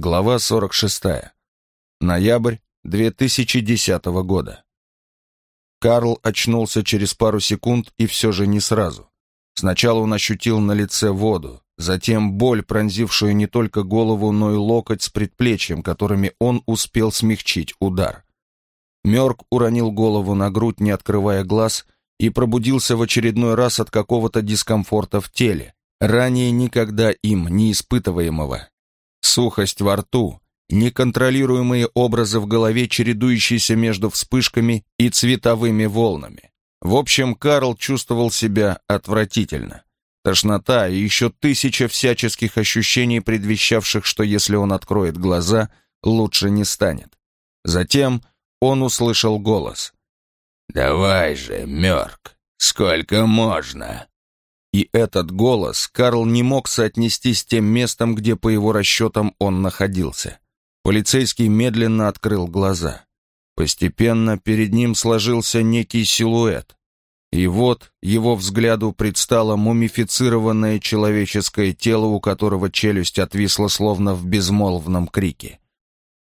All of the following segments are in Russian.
Глава 46. Ноябрь 2010 года. Карл очнулся через пару секунд и все же не сразу. Сначала он ощутил на лице воду, затем боль, пронзившую не только голову, но и локоть с предплечьем, которыми он успел смягчить удар. Мёрк уронил голову на грудь, не открывая глаз, и пробудился в очередной раз от какого-то дискомфорта в теле, ранее никогда им не испытываемого. Сухость во рту, неконтролируемые образы в голове, чередующиеся между вспышками и цветовыми волнами. В общем, Карл чувствовал себя отвратительно. Тошнота и еще тысяча всяческих ощущений, предвещавших, что если он откроет глаза, лучше не станет. Затем он услышал голос. «Давай же, Мёрк, сколько можно?» И этот голос Карл не мог соотнести с тем местом, где, по его расчетам, он находился. Полицейский медленно открыл глаза. Постепенно перед ним сложился некий силуэт. И вот его взгляду предстало мумифицированное человеческое тело, у которого челюсть отвисла словно в безмолвном крике.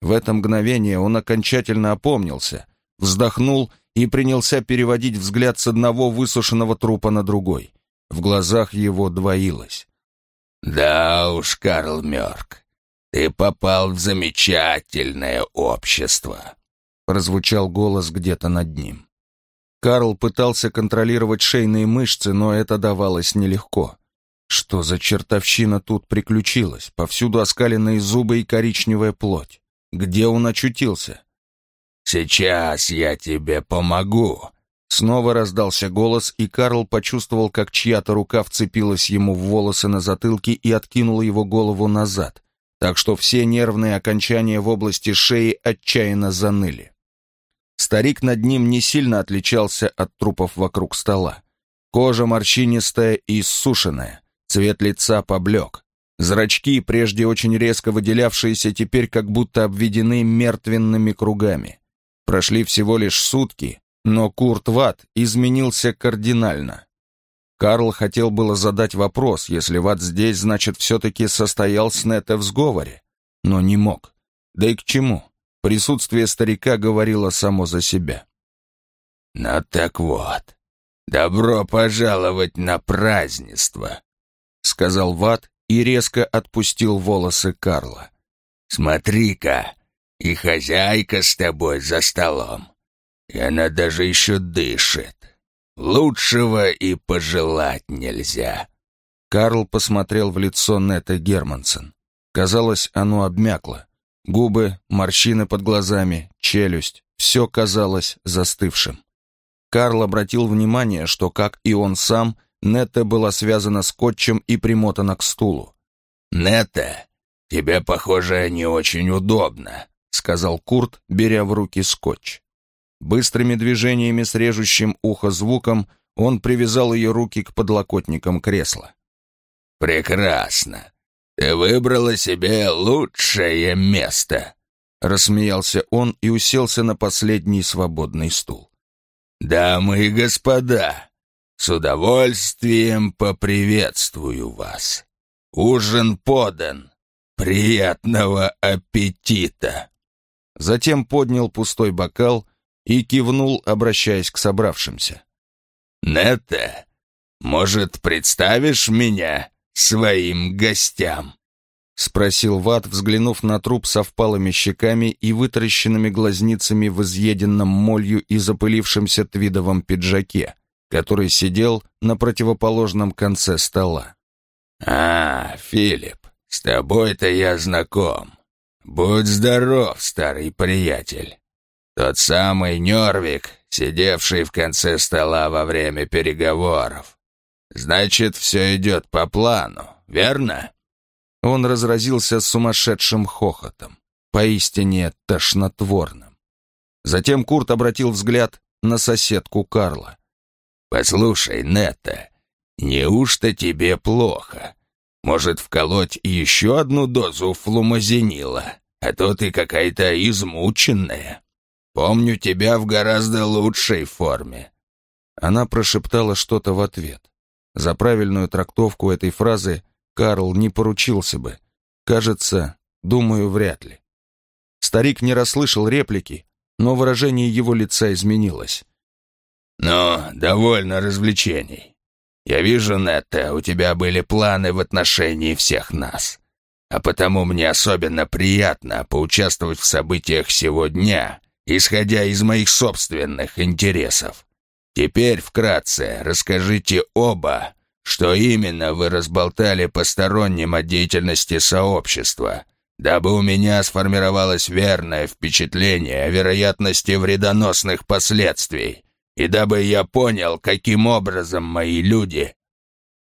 В это мгновение он окончательно опомнился, вздохнул и принялся переводить взгляд с одного высушенного трупа на другой. В глазах его двоилось. «Да уж, Карл Мёрк, ты попал в замечательное общество», прозвучал голос где-то над ним. Карл пытался контролировать шейные мышцы, но это давалось нелегко. Что за чертовщина тут приключилась? Повсюду оскаленные зубы и коричневая плоть. Где он очутился? «Сейчас я тебе помогу», Снова раздался голос, и Карл почувствовал, как чья-то рука вцепилась ему в волосы на затылке и откинула его голову назад, так что все нервные окончания в области шеи отчаянно заныли. Старик над ним не сильно отличался от трупов вокруг стола. Кожа морщинистая и иссушенная, цвет лица поблек. Зрачки, прежде очень резко выделявшиеся, теперь как будто обведены мертвенными кругами. Прошли всего лишь сутки, но Курт Ват изменился кардинально. Карл хотел было задать вопрос, если Ват здесь, значит, все-таки состоял с Нетте в сговоре, но не мог. Да и к чему? Присутствие старика говорило само за себя. «Ну так вот, добро пожаловать на празднество», — сказал Ват и резко отпустил волосы Карла. «Смотри-ка, и хозяйка с тобой за столом. И она даже еще дышит. Лучшего и пожелать нельзя. Карл посмотрел в лицо Нета Германсон. Казалось, оно обмякло. Губы, морщины под глазами, челюсть — все казалось застывшим. Карл обратил внимание, что, как и он сам, Нетта была связана скотчем и примотана к стулу. «Нетта, тебе, похоже, не очень удобно», — сказал Курт, беря в руки скотч. Быстрыми движениями с режущим ухо звуком он привязал ее руки к подлокотникам кресла. «Прекрасно. Ты выбрала себе лучшее место», — рассмеялся он и уселся на последний свободный стул. «Дамы и господа, с удовольствием поприветствую вас. Ужин подан. Приятного аппетита!» Затем поднял пустой бокал и кивнул, обращаясь к собравшимся. «Нетта, может, представишь меня своим гостям?» — спросил Ват, взглянув на труп со впалыми щеками и вытаращенными глазницами в изъеденном молью и запылившемся твидовом пиджаке, который сидел на противоположном конце стола. «А, Филипп, с тобой-то я знаком. Будь здоров, старый приятель. Тот самый Нервик, сидевший в конце стола во время переговоров. Значит, все идет по плану, верно?» Он разразился сумасшедшим хохотом, поистине тошнотворным. Затем Курт обратил взгляд на соседку Карла. «Послушай, Нетта, неужто тебе плохо? Может, вколоть еще одну дозу флумазенила? А то ты какая-то измученная». Помню тебя в гораздо лучшей форме». Она прошептала что-то в ответ. За правильную трактовку этой фразы Карл не поручился бы. Кажется, Думаю, вряд ли. Старик не расслышал реплики, но выражение его лица изменилось. «Ну, довольно развлечений. Я вижу, Нетта, у тебя были планы в отношении всех нас. А потому мне особенно приятно поучаствовать в событиях сего дня, исходя из моих собственных интересов. Теперь вкратце расскажите оба, что именно вы разболтали посторонним о деятельности сообщества, дабы у меня сформировалось верное впечатление о вероятности вредоносных последствий, и дабы я понял, каким образом мои люди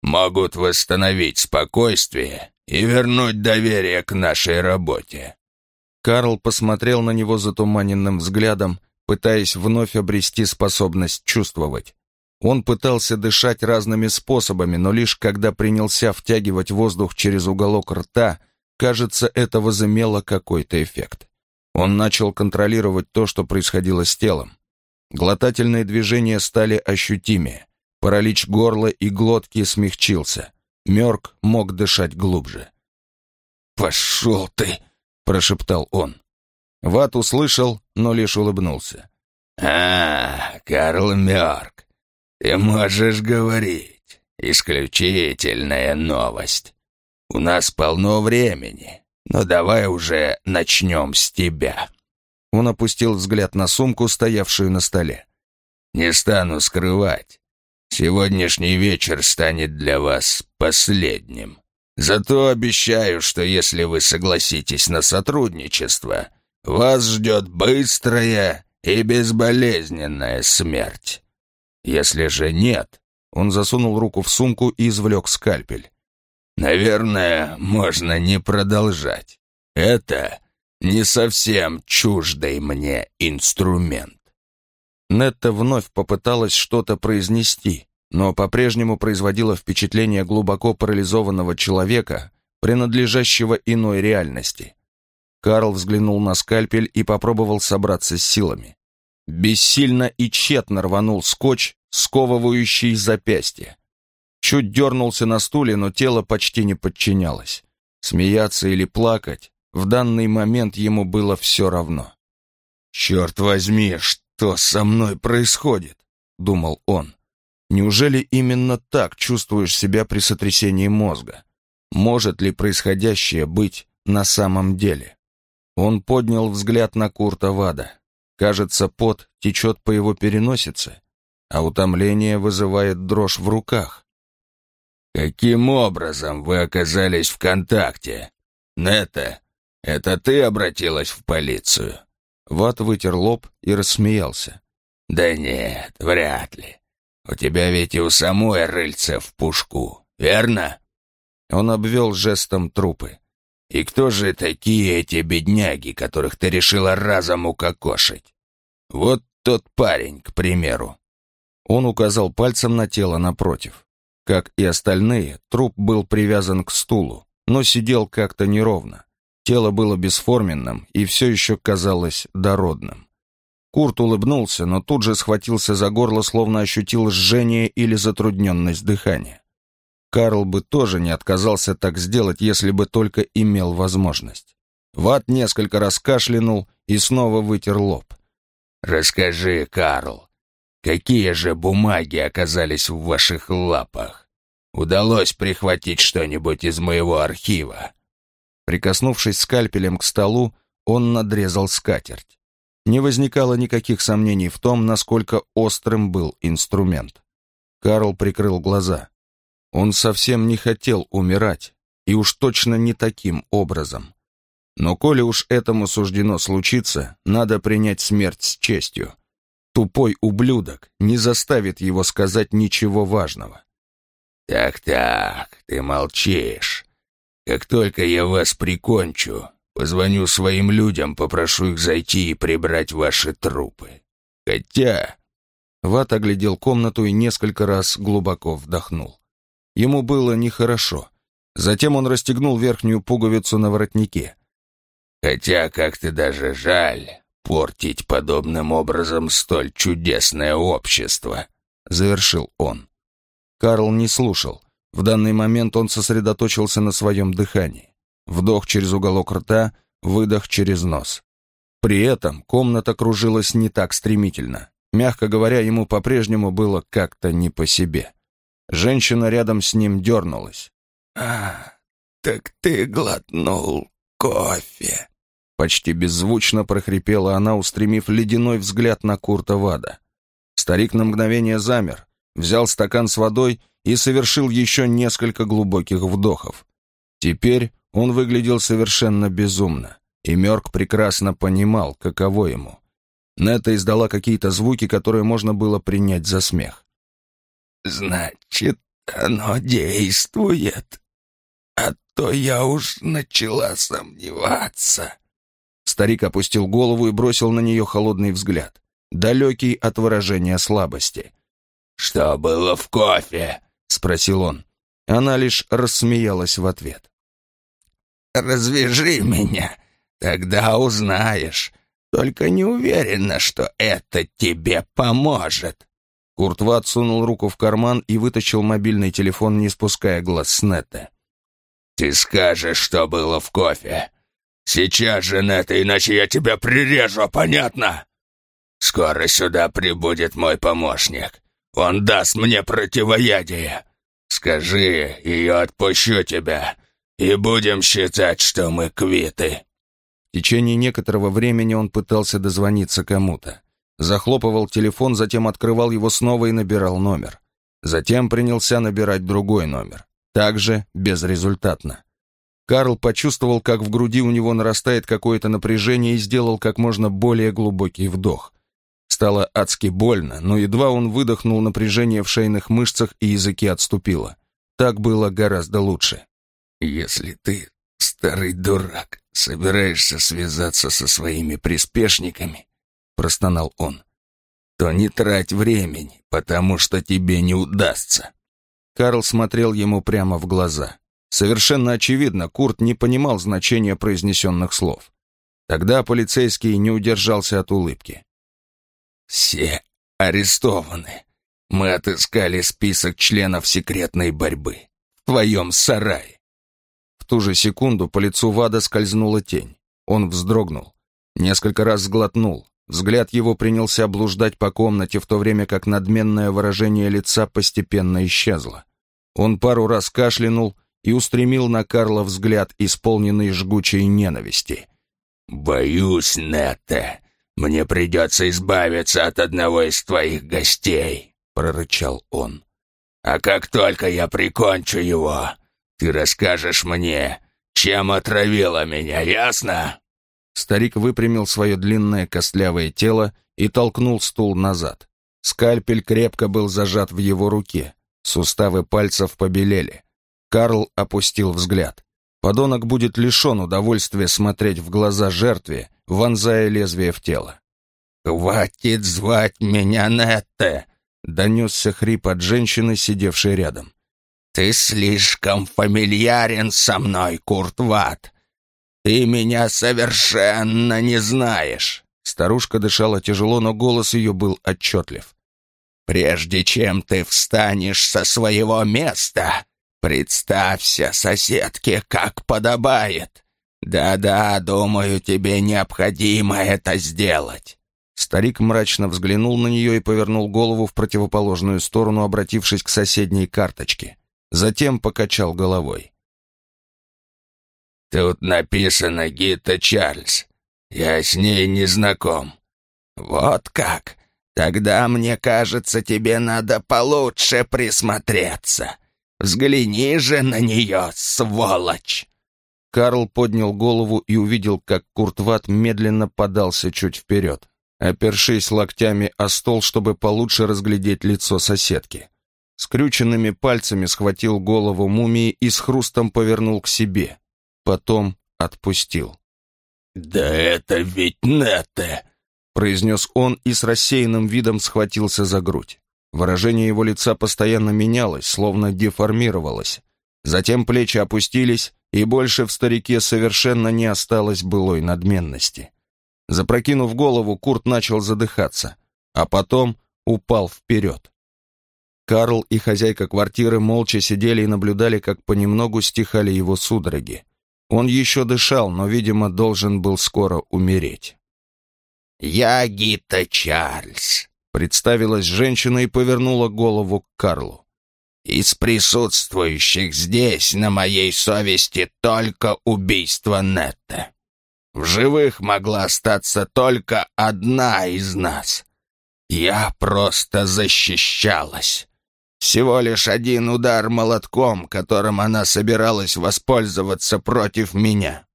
могут восстановить спокойствие и вернуть доверие к нашей работе». Карл посмотрел на него затуманенным взглядом, пытаясь вновь обрести способность чувствовать. Он пытался дышать разными способами, но лишь когда принялся втягивать воздух через уголок рта, кажется, это возымело какой-то эффект. Он начал контролировать то, что происходило с телом. Глотательные движения стали ощутимее. Паралич горла и глотки смягчился. Мёрк мог дышать глубже. «Пошел ты!» — прошептал он. Ват услышал, но лишь улыбнулся. «А, Карл Мёрк, ты можешь говорить. Исключительная новость. У нас полно времени, но давай уже начнем с тебя». Он опустил взгляд на сумку, стоявшую на столе. «Не стану скрывать. Сегодняшний вечер станет для вас последним. Зато обещаю, что если вы согласитесь на сотрудничество, вас ждет быстрая и безболезненная смерть. Если же нет, он засунул руку в сумку и извлек скальпель. Наверное, можно не продолжать. Это не совсем чуждый мне инструмент. Нетта вновь попыталась что-то произнести, но по-прежнему производила впечатление глубоко парализованного человека, принадлежащего иной реальности. Карл взглянул на скальпель и попробовал собраться с силами. Бессильно и тщетно рванул скотч, сковывающий запястье. Чуть дернулся на стуле, но тело почти не подчинялось. Смеяться или плакать, в данный момент ему было все равно. «Черт возьми, что со мной происходит?» — думал он. Неужели именно так чувствуешь себя при сотрясении мозга? Может ли происходящее быть на самом деле? Он поднял взгляд на Курта Вада. Кажется, пот течет по его переносице, а утомление вызывает дрожь в руках. «Каким образом вы оказались в контакте? Нета, это ты обратилась в полицию?» Ват вытер лоб и рассмеялся. «Да нет, вряд ли. У тебя ведь и у самой рыльца в пушку, верно?» Он обвел жестом трупы. «И кто же такие эти бедняги, которых ты решила разом укокошить? Вот тот парень, к примеру». Он указал пальцем на тело напротив. Как и остальные, труп был привязан к стулу, но сидел как-то неровно. Тело было бесформенным и все еще казалось дородным. Курт улыбнулся, но тут же схватился за горло, словно ощутил жжение или затрудненность дыхания. Карл бы тоже не отказался так сделать, если бы только имел возможность. Ват несколько раз кашлянул и снова вытер лоб. «Расскажи, Карл, какие же бумаги оказались в ваших лапах? Удалось прихватить что-нибудь из моего архива?» Прикоснувшись скальпелем к столу, он надрезал скатерть не возникало никаких сомнений в том, насколько острым был инструмент. Карл прикрыл глаза. Он совсем не хотел умирать, и уж точно не таким образом. Но коли уж этому суждено случиться, надо принять смерть с честью. Тупой ублюдок не заставит его сказать ничего важного. «Так-так, ты молчишь. Как только я вас прикончу, Позвоню своим людям, попрошу их зайти и прибрать ваши трупы. Хотя...» Ват оглядел комнату и несколько раз глубоко вдохнул. Ему было нехорошо. Затем он расстегнул верхнюю пуговицу на воротнике. «Хотя как-то даже жаль портить подобным образом столь чудесное общество», — завершил он. Карл не слушал. В данный момент он сосредоточился на своем дыхании. Вдох через уголок рта, выдох через нос. При этом комната кружилась не так стремительно. Мягко говоря, ему по-прежнему было как-то не по себе. Женщина рядом с ним дернулась. «А, так ты глотнул кофе!» Почти беззвучно прохрипела она, устремив ледяной взгляд на Курта Вада. Старик на мгновение замер, взял стакан с водой и совершил еще несколько глубоких вдохов. Теперь он выглядел совершенно безумно, и Мёрк прекрасно понимал, каково ему. Нета издала какие-то звуки, которые можно было принять за смех. «Значит, оно действует. А то я уж начала сомневаться». Старик опустил голову и бросил на нее холодный взгляд, далекий от выражения слабости. «Что было в кофе?» — спросил он. Она лишь рассмеялась в ответ. «Развяжи меня, тогда узнаешь. Только не уверена, что это тебе поможет». Куртват сунул руку в карман и вытащил мобильный телефон, не спуская глаз с Нетта. «Ты скажешь, что было в кофе. Сейчас же, Нетта, иначе я тебя прирежу, понятно? Скоро сюда прибудет мой помощник. Он даст мне противоядие. Скажи, и я отпущу тебя, и будем считать, что мы квиты». В течение некоторого времени он пытался дозвониться кому-то. Захлопывал телефон, затем открывал его снова и набирал номер. Затем принялся набирать другой номер. Также безрезультатно. Карл почувствовал, как в груди у него нарастает какое-то напряжение и сделал как можно более глубокий вдох. Стало адски больно, но едва он выдохнул напряжение в шейных мышцах и языке отступило. Так было гораздо лучше. «Если ты, старый дурак, собираешься связаться со своими приспешниками, — простонал он, — то не трать времени, потому что тебе не удастся». Карл смотрел ему прямо в глаза. Совершенно очевидно, Курт не понимал значения произнесенных слов. Тогда полицейский не удержался от улыбки. «Все арестованы. Мы отыскали список членов секретной борьбы. В твоем сарае». Ту же секунду по лицу Вада скользнула тень. Он вздрогнул. Несколько раз сглотнул. Взгляд его принялся блуждать по комнате, в то время как надменное выражение лица постепенно исчезло. Он пару раз кашлянул и устремил на Карла взгляд, исполненный жгучей ненависти. «Боюсь, Нетте, мне придется избавиться от одного из твоих гостей», — прорычал он. «А как только я прикончу его, ты расскажешь мне, чем отравила меня, ясно?» Старик выпрямил свое длинное костлявое тело и толкнул стул назад. Скальпель крепко был зажат в его руке, суставы пальцев побелели. Карл опустил взгляд. Подонок будет лишен удовольствия смотреть в глаза жертве, вонзая лезвие в тело. «Хватит звать меня Нетте!» — донесся хрип от женщины, сидевшей рядом. «Ты слишком фамильярен со мной, Куртват. Ты меня совершенно не знаешь!» Старушка дышала тяжело, но голос ее был отчетлив. «Прежде чем ты встанешь со своего места, Представься соседке, как подобает. Да-да, думаю, тебе необходимо это сделать. Старик мрачно взглянул на нее и повернул голову в противоположную сторону, обратившись к соседней карточке. Затем покачал головой. «Тут написано Гита Чарльз. Я с ней не знаком». «Вот как? Тогда, мне кажется, тебе надо получше присмотреться. Взгляни же на нее, сволочь!» Карл поднял голову и увидел, как Куртват медленно подался чуть вперед, опершись локтями о стол, чтобы получше разглядеть лицо соседки. Скрюченными пальцами схватил голову мумии и с хрустом повернул к себе. Потом отпустил. «Да это ведь Нетте!» произнес он и с рассеянным видом схватился за грудь. Выражение его лица постоянно менялось, словно деформировалось. Затем плечи опустились, и больше в старике совершенно не осталось былой надменности. Запрокинув голову, Курт начал задыхаться, а потом упал вперед. Карл и хозяйка квартиры молча сидели и наблюдали, как понемногу стихали его судороги. Он еще дышал, но, видимо, должен был скоро умереть. «Я Гита Чарльз», — представилась женщина и повернула голову к Карлу. «Из присутствующих здесь на моей совести только убийство Нетта. В живых могла остаться только одна из нас. Я просто защищалась. Всего лишь один удар молотком, которым она собиралась воспользоваться против меня».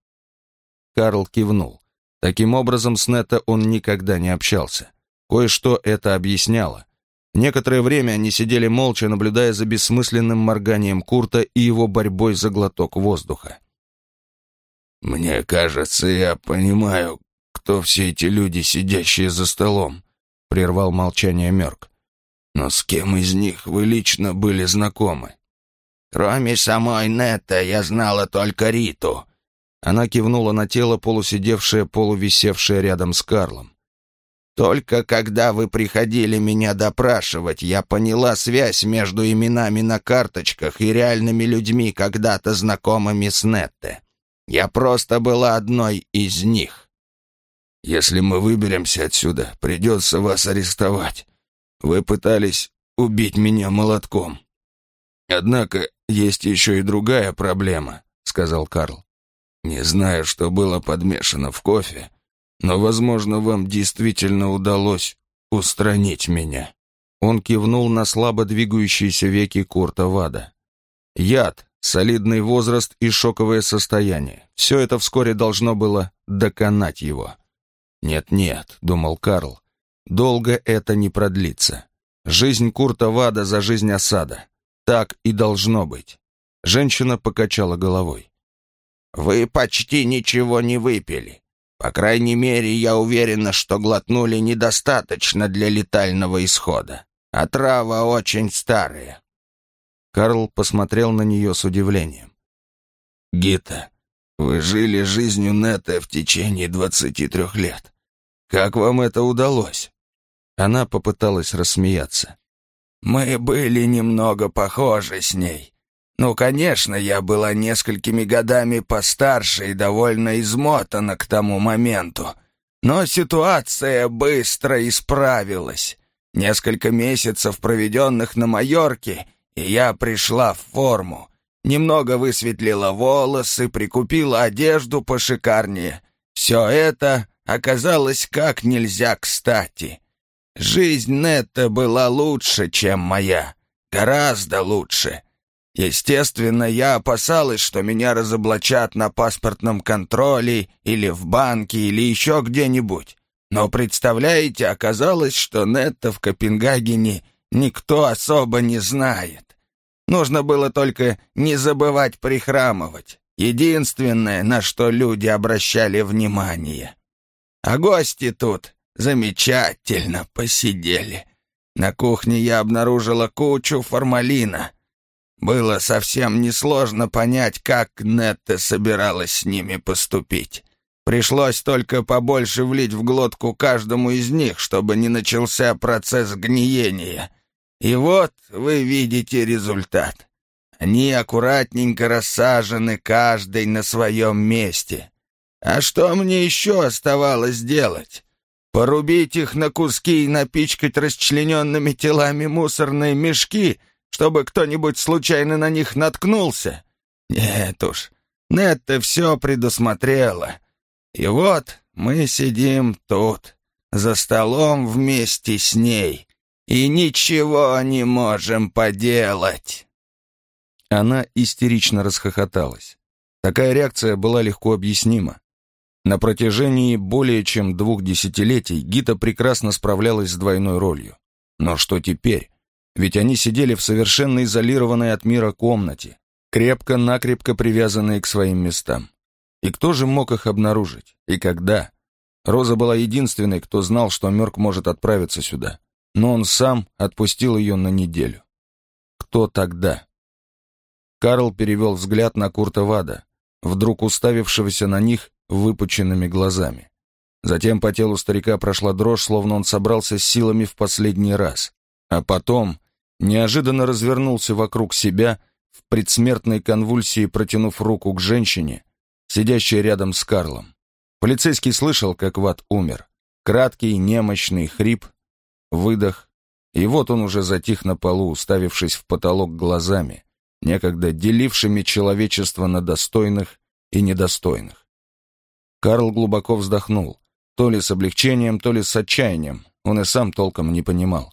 Карл кивнул. Таким образом, с Нетто он никогда не общался. Кое-что это объясняло. Некоторое время они сидели молча, наблюдая за бессмысленным морганием Курта и его борьбой за глоток воздуха. «Мне кажется, я понимаю, кто все эти люди, сидящие за столом», — прервал молчание Мерк. «Но с кем из них вы лично были знакомы?» «Кроме самой Нетта, я знала только Риту», она кивнула на тело, полусидевшее, полувисевшее рядом с Карлом. «Только когда вы приходили меня допрашивать, я поняла связь между именами на карточках и реальными людьми, когда-то знакомыми с Нетте. Я просто была одной из них». «Если мы выберемся отсюда, придется вас арестовать. Вы пытались убить меня молотком. Однако есть еще и другая проблема», — сказал Карл. Не знаю, что было подмешано в кофе, но, возможно, вам действительно удалось устранить меня». Он кивнул на слабо двигающиеся веки Курта Вада. Яд, солидный возраст и шоковое состояние. Все это вскоре должно было доконать его. «Нет-нет», — думал Карл, — «долго это не продлится. Жизнь Курта Вада за жизнь осада. Так и должно быть». Женщина покачала головой. Вы почти ничего не выпили. По крайней мере, я уверена, что глотнули недостаточно для летального исхода. А трава очень старая». Карл посмотрел на нее с удивлением. «Гита, вы жили жизнью Нета в течение двадцати трех лет. Как вам это удалось?» Она попыталась рассмеяться. «Мы были немного похожи с ней. Ну, конечно, я была несколькими годами постарше и довольно измотана к тому моменту. Но ситуация быстро исправилась. Несколько месяцев, проведенных на Майорке, и я пришла в форму. Немного высветлила волосы, прикупила одежду пошикарнее. Все это оказалось как нельзя кстати. Жизнь Нетта была лучше, чем моя. Гораздо лучше. Естественно, я опасалась, что меня разоблачат на паспортном контроле или в банке или еще где-нибудь. Но, представляете, оказалось, что Нетта в Копенгагене никто особо не знает. Нужно было только не забывать прихрамывать. Единственное, на что люди обращали внимание. А гости тут замечательно посидели. На кухне я обнаружила кучу формалина — было совсем несложно понять, как Нетта собиралась с ними поступить. Пришлось только побольше влить в глотку каждому из них, чтобы не начался процесс гниения. И вот вы видите результат. Они аккуратненько рассажены, каждый на своем месте. А что мне еще оставалось делать? Порубить их на куски и напичкать расчлененными телами мусорные мешки — чтобы кто-нибудь случайно на них наткнулся? Нет уж, Нетта все предусмотрела. И вот мы сидим тут, за столом вместе с ней, и ничего не можем поделать». Она истерично расхохоталась. Такая реакция была легко объяснима. На протяжении более чем двух десятилетий Гита прекрасно справлялась с двойной ролью. Но что теперь? Ведь они сидели в совершенно изолированной от мира комнате, крепко-накрепко привязанные к своим местам. И кто же мог их обнаружить? И когда? Роза была единственной, кто знал, что Мёрк может отправиться сюда. Но он сам отпустил ее на неделю. Кто тогда? Карл перевел взгляд на Курта Вада, вдруг уставившегося на них выпученными глазами. Затем по телу старика прошла дрожь, словно он собрался с силами в последний раз. А потом неожиданно развернулся вокруг себя, в предсмертной конвульсии протянув руку к женщине, сидящая рядом с Карлом. Полицейский слышал, как Ват умер. Краткий, немощный хрип, выдох, и вот он уже затих на полу, уставившись в потолок глазами, некогда делившими человечество на достойных и недостойных. Карл глубоко вздохнул, то ли с облегчением, то ли с отчаянием, он и сам толком не понимал.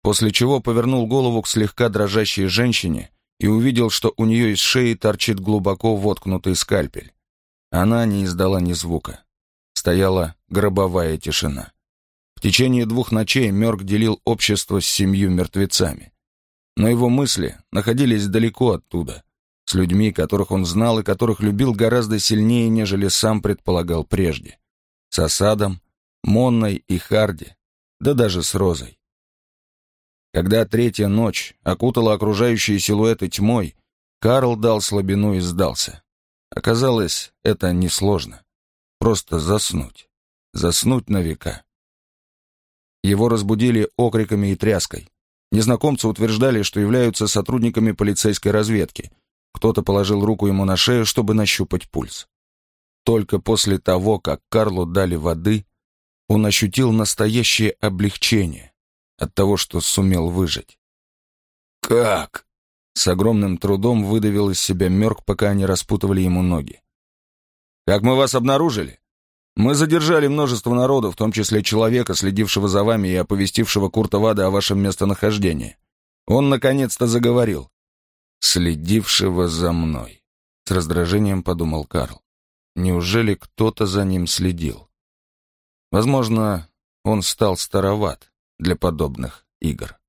После чего повернул голову к слегка дрожащей женщине и увидел, что у нее из шеи торчит глубоко воткнутый скальпель. Она не издала ни звука. Стояла гробовая тишина. В течение двух ночей Мёрк делил общество с семью мертвецами. Но его мысли находились далеко оттуда, с людьми, которых он знал и которых любил гораздо сильнее, нежели сам предполагал прежде. С Осадом, Монной и Харди, да даже с Розой. Когда третья ночь окутала окружающие силуэты тьмой, Карл дал слабину и сдался. Оказалось, это несложно. Просто заснуть. Заснуть на века. Его разбудили окриками и тряской. Незнакомцы утверждали, что являются сотрудниками полицейской разведки. Кто-то положил руку ему на шею, чтобы нащупать пульс. Только после того, как Карлу дали воды, он ощутил настоящее облегчение от того, что сумел выжить. «Как?» С огромным трудом выдавил из себя Мёрк, пока они распутывали ему ноги. «Как мы вас обнаружили? Мы задержали множество народу, в том числе человека, следившего за вами и оповестившего Курта Вада о вашем местонахождении. Он наконец-то заговорил. «Следившего за мной», — с раздражением подумал Карл. «Неужели кто-то за ним следил?» Возможно, он стал староват для подобных игр.